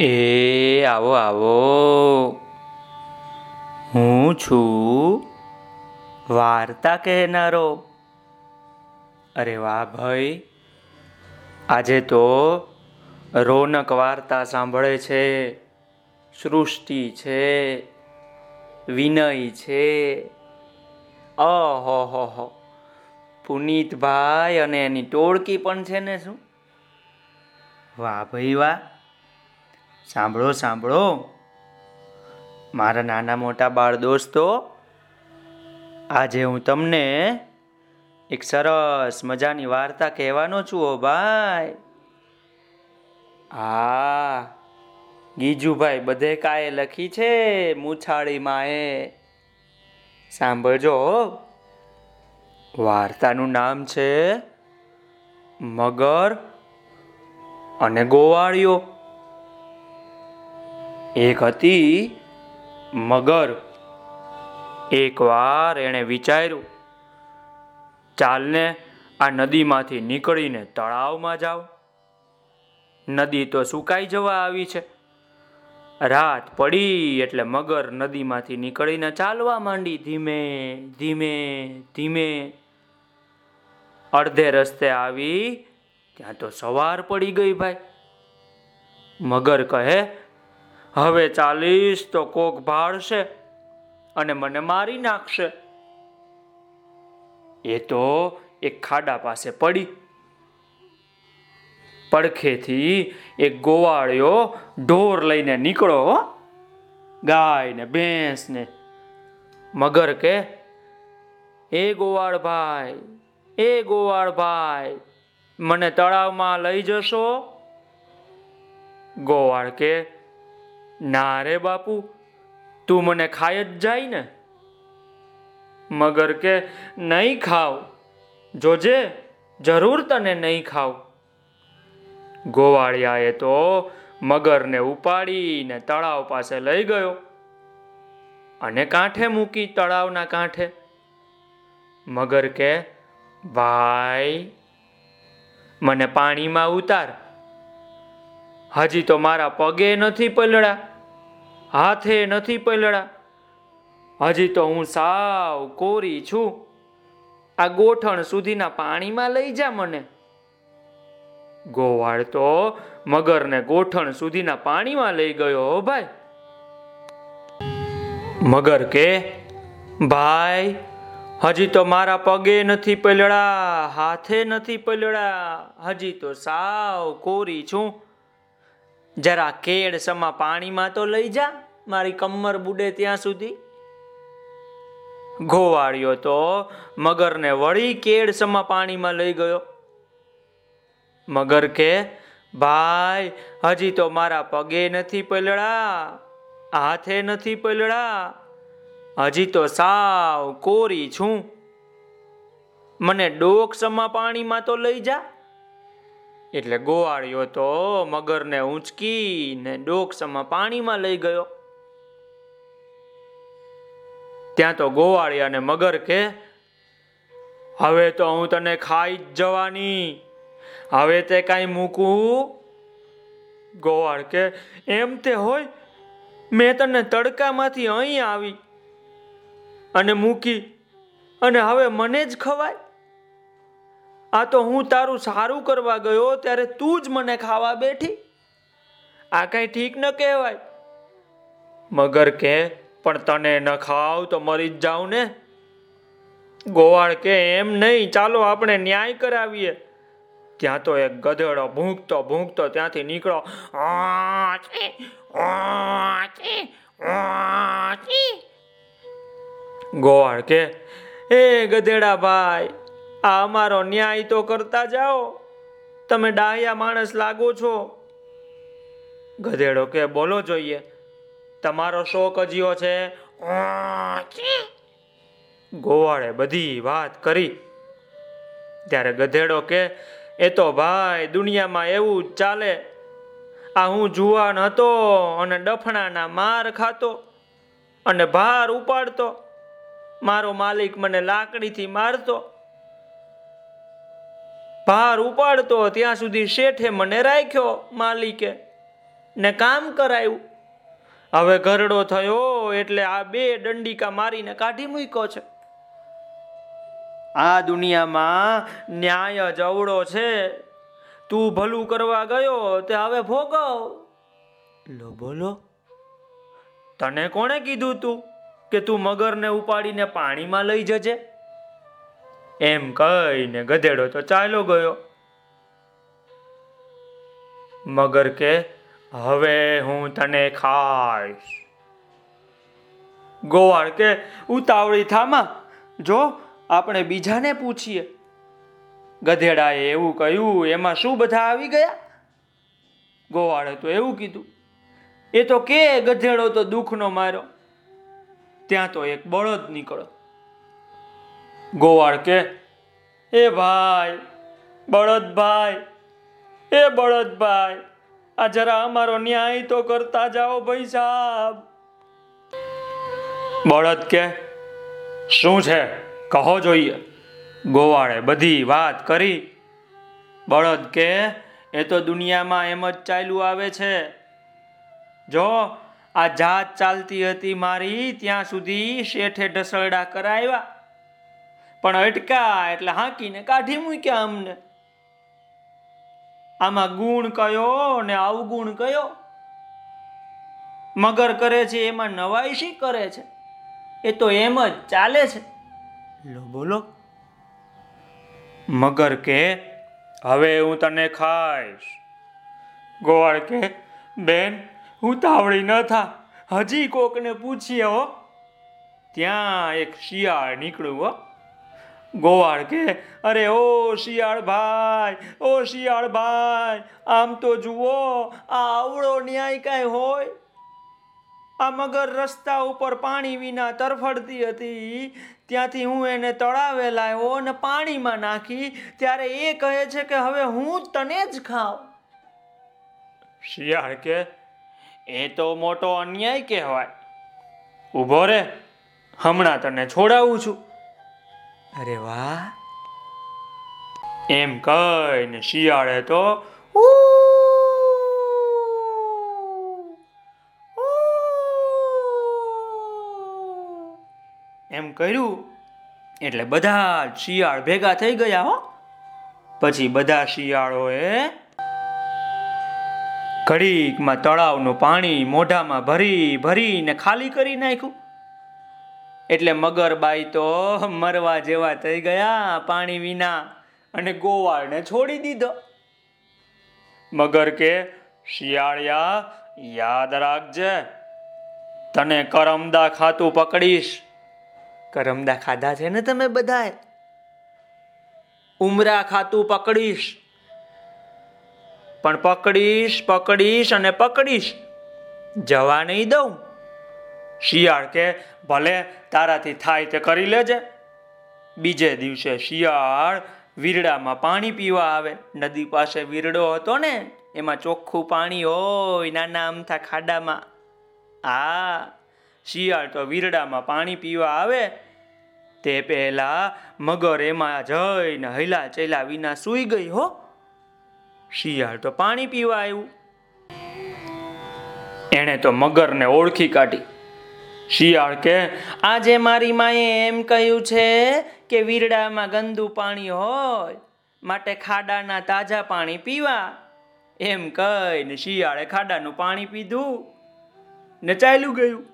એ આવો આવો. હું છું વાર્તા કહેનારો. અરે વાહ ભાઈ. આજે તો રોનક વાર્તા સાંભળે છે, સૃષ્ટિ છે, વિનય છે. અહો, હો હો. પુનીતભાઈ અને એની ટોળકી પણ છે ને શું? વાહ ભાઈ, વાહ. સાંભળો સાંભળો. મારા નાના મોટા બાળ દોસ્તો, આજે હું તમને એક સરસ મજાની વાર્તા કહેવાનો છું, ઓ ભાઈ. હા ગીજુભાઈ બધે કાએ લખી છે મૂછાળીમાં એ. સાંભળજો વાર્તાનું નામ છે મગર અને ગોવાળિયો. એક હતી મગર. એકવાર એણે વિચાર્યું, ચાલને આ નદીમાંથી નીકળીને તળાવમાં જાઓ નદી તો સુકાઈ જવા આવી છે. રાત પડી એટલે મગર નદીમાંથી નીકળીને ચાલવા માંડી ધીમે ધીમે ધીમે. અડધે રસ્તે આવી, ત્યાં તો સવાર પડી ગઈ ભાઈ. મગર કહે હવે ચાલીશ તો કોક ભાળશે અને મને મારી નાખશે. એ તો એક ખાડા પાસે પડી. પડખેથી એક ગોવાળિયો ઢોર લઈને નીકળો. ગાય ને ભેંસ ને મગર કે, એ ગોવાળ ભાઈ, એ ગોવાળ ભાઈ, મને તળાવમાં લઈ જશો? ગોવાળ કે ના રે બાપુ, તું મને ખાય જ જાય ને. મગર કે નહીં ખાવ. જોજે, જરૂર તને નહીં ખાવ. ગોવાળિયાએ તો મગરને ઉપાડીને તળાવ પાસે લઈ ગયો અને કાંઠે મૂકી તળાવના કાંઠે. મગર કે, ભાઈ, મને પાણીમાં ઉતાર. હજી તો મારા પગે નથી પલળા હાથે નથી પલળા હજી તો હું સાવ કોરી છું. આ ગોઠણ સુધીના પાણીમાં લઈ જા મને. ગોવાળ તો મગરને ગોઠણ સુધીના પાણીમાં લઈ ગયો હો ભાઈ. મગર કે, ભાઈ, હજી તો મારા પગે નથી પલળા હાથે નથી પલળા હજી તો સાવ કોરી છું. જરા કેડ સમા પાણીમાં તો લઈ જા, મારી કમર બુડે ત્યાં સુધી. ગોવાળિયો તો મગરને વળી કેડ સમા પાણીમાં લઈ ગયો. મગર કે, ભાઈ, હજી તો મારા પગે નથી પલળા, હાથે નથી પલળા, હજી તો સાવ કોરી છું. મને ડોક સમા પાણીમાં તો લઈ જા. એટલે ગોવાળિયો તો મગરને ઊંચકીને ડોકસમાં પાણીમાં લઈ ગયો. ત્યાં તો ગોવાળી અને મગર કે, હવે તો હું તને ખાઈ જ જવાની. હવે તે કાંઈ મૂકું. ગોવાળ કે, એમ તે હોય? મેં તને તડકામાંથી અહીં આવી અને મૂકી અને હવે મને જ ખવાય? આ તો હું તારું સારું કરવા ગયો ત્યારે તું જ મને ખાવા બેઠી. આ કઈ ઠીક ન કહેવાય. મગર કે, પણ તને ન ખાવ તો મરી જ જાઉં ને. ગોવાળ કે, એમ નહીં, ચાલો આપણે ન્યાય કરાવીએ. ત્યાં તો એક ગધેડો ભૂંકતો ભૂંકતો ત્યાંથી નીકળો. ગોવાળ કે, એ ગધેડા ભાઈ આ અમારો ન્યાય તો કરતા જાઓ. તમે ડાહ્યા માણસ લાગો છો. ગધેડો કે, બોલો જોઈએ. તમારો શો અજીઓ છે. ગોવાળે બધી વાત કરી. ત્યારે ગધેડો કે, એ તો ભાઈ, દુનિયામાં એવું જ ચાલે. આ હું જુવાન હતો અને ડફણાના માર ખાતો અને ભાર ઉપાડતો. મારો માલિક મને લાકડીથી મારતો. ભાર ઉપાડતો ત્યાં સુધી શેઠે મને રાખ્યો માલિકે ને કામ કરાયું. હવે ઘરડો થયો એટલે આ બે દંડિકા મારીને કાઢી મૂક્યો છે. આ દુનિયામાં ન્યાય જ અવળો છે. તું ભલું કરવા ગયો તે હવે ભોગવ. લો બોલો. તને કોણે કીધું તું કે તું મગરને ઉપાડીને પાણીમાં લઈ જજે? એમ કહીને ગધેડો તો ચાલ્યો ગયો. મગર કે, હવે હું તને ખાઈશ. ગોવાળ કે, ઉતાવળી થામા, જો આપણે બીજાને પૂછીએ. ગધેડાએ એવું કહ્યું, એમાં શું બધા આવી ગયા? ગોવાળે તો એવું કીધું, એ તો કે ગધેડો તો દુઃખનો માર્યો. ત્યાં તો એક બળદ નીકળો ગોવાળ કે એ ભાઈ, બળદભાઈ, એ બળદભાઈ, આ જરા અમારો ન્યાય તો કરતા જાઓ ભાઈ સાહેબ. બળદ કે, શું છે? કહો જોઈએ. ગોવાળે બધી વાત કરી. બળદ કે, એ તો દુનિયામાં એમ જ ચાલ્યું આવે છે. જો, આ જાત ચાલતી હતી મારી, ત્યાં સુધી શેઠે ઢસરડા કરાવ્યા. પણ અટકા એટલે હાંકીને કાઢી મૂક્યા અમને. આમાં ગુણ કયો ને અવગુણ કયો? મગર કરે છે એમાં નવાઈ શી કરે છે. એ તો એમ જ ચાલે છે. લો બોલો. મગર કે હવે હું તને ખાઈશ. ગોવાળ કે બેન હું તાવડી ન થા. હજી કોકને પૂછીએ હો. ત્યાં એક શિયાળ નીકળ્યું હો. ગોવાળ કે અરે ઓ શિયાળ ભાઈ ઓ શિયાળ ભાઈ આમ તો જુઓ આ આવડો ન્યાય કાંઈ હોય? આ મગર રસ્તા ઉપર પાણી વિના તરફડતી હતી. ત્યાંથી હું એને તળાવે લાવ્યો અને પાણીમાં નાખી. ત્યારે એ કહે છે કે હવે હું તને જ ખાવ. શિયાળ કે એ તો મોટો અન્યાય કહેવાય. ઊભો રે હમણાં તને છોડાવું છું. અરે વાહ. એમ કહીને શિયાળે તો એમ કર્યું. એટલે બધા શિયાળ ભેગા થઈ ગયા હો. પછી બધા શિયાળોએ ઘડીકમાં તળાવનું પાણી મોઢામાં ભરી ભરીને ખાલી કરી નાખ્યું. એટલે મગરબાઈ તો મરવા જેવા થઈ ગયા, પાણી વિના અને ગોવાળને છોડી દીધો. મગર કે, શિયાળિયા, યાદ રાખજે, તને કરમદા ખાતું પકડીશ. કરમદા ખાધા છે ને તમે બધાએ ઉમરા ખાતું પકડીશ. પણ પકડીશ પકડીશ અને પકડીશ. જવા નહીં દઉં. શિયાળ કે ભલે તારાથી થાય તે કરી લેજે. બીજે દિવસે શિયાળ વીરડામાં પાણી પીવા આવે. નદી પાસે વીરડો હતો ને, એમાં ચોખ્ખું પાણી હોય, નાના અમથા ખાડામાં. આ શિયાળ તો વીરડામાં પાણી પીવા આવે. તે પહેલા મગર એમાં જઈને હૈલા ચેલા વિના સૂઈ ગઈ હો. શિયાળ તો પાણી પીવા આવ્યું. એણે તો મગરને ઓળખી કાઢી. શિયાળ કે આજે મારી માએ એમ કહ્યું છે કે વીરડામાં ગંદુ પાણી હોય, માટે ખાડાના તાજા પાણી પીવા. એમ કહીને શિયાળે ખાડાનું પાણી પીધું. ને ચાલ્યું ગયું.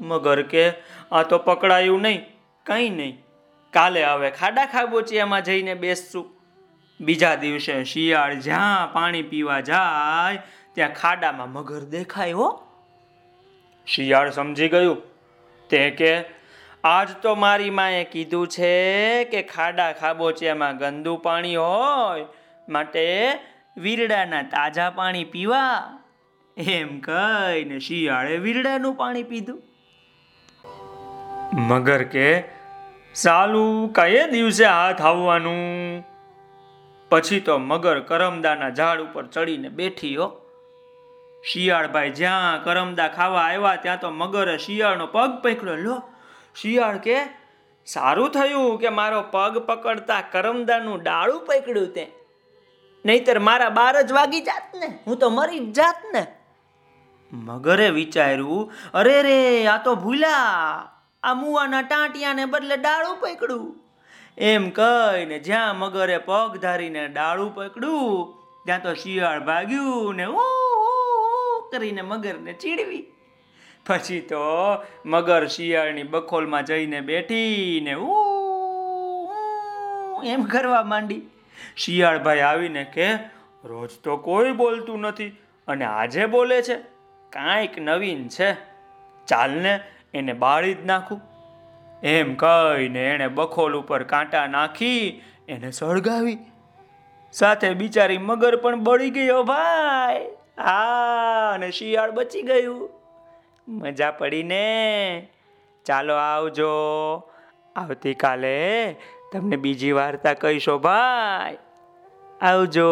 મગર કે, આ તો પકડાયું નહીં, કંઈ નહીં. કાલે હવે ખાડા ખાબોચિયામાં જઈને બેસશું. બીજા દિવસે શિયાળ જ્યાં પાણી પીવા જાય, ત્યાં ખાડામાં મગર દેખાય હો. શિયાળ સમજી ગયું? તે કે, આજ તો મારી માએ કીધું છે કે ખાડા ખાબોચિયામાં ગંદુ પાણી હોય માટે વીરડાના તાજા પાણી પીવા. એમ કહીને શિયાળે વીરડાનું પાણી પીધું. મગર કે, સાલું, કયે દિવસે હાથ આવવાનું? પછી તો મગર કરમદાના ઝાડ ઉપર ચડીને બેઠી હો. શિયાળભાઈ, જ્યાં કરમદા ખાવા આવ્યા, ત્યાં તો મગરે શિયાળનો પગ પકડ્યો. લો, શિયાળ કે, સારું થયું કે મારો પગ પકડતા કરમદાનું ડાળું પકડ્યું તે. નહીતર મારા બાર જ વાગી જાત ને, હું તો મરી જ જાત ને. મગરે વિચાર્યું, અરે રે, આ તો ભૂલા આ મુવાના ટાંટિયાને બદલે ડાળું પકડ્યું. એમ કહીને જ્યાં મગરે પગ ધારીને ડાળું પકડ્યું, ત્યાં તો શિયાળ ભાગ્યું ને ઊ કરીને મગરને ચીડવી. પછી તો મગર શિયાળની બખોલમાં જઈને બેઠી ને ઊ ઊ એમ કરવા માંડી. શિયાળભાઈ આવીને કે, રોજ તો કોઈ બોલતું નથી. અને આજે બોલે છે, કાંઈક નવીન છે. ચાલને એને બાળી જ નાખું. એમ કહીને એણે બખોલ ઉપર કાંટા નાખી, એને સળગાવી. સાથે બિચારી મગર પણ બળી ગયો, ભાઈ હા, અને શિયાળ બચી ગયું. મજા પડી ને ચાલો આવજો. આવતીકાલે તમને બીજી વાર્તા કહીશો, ભાઈ. આવજો.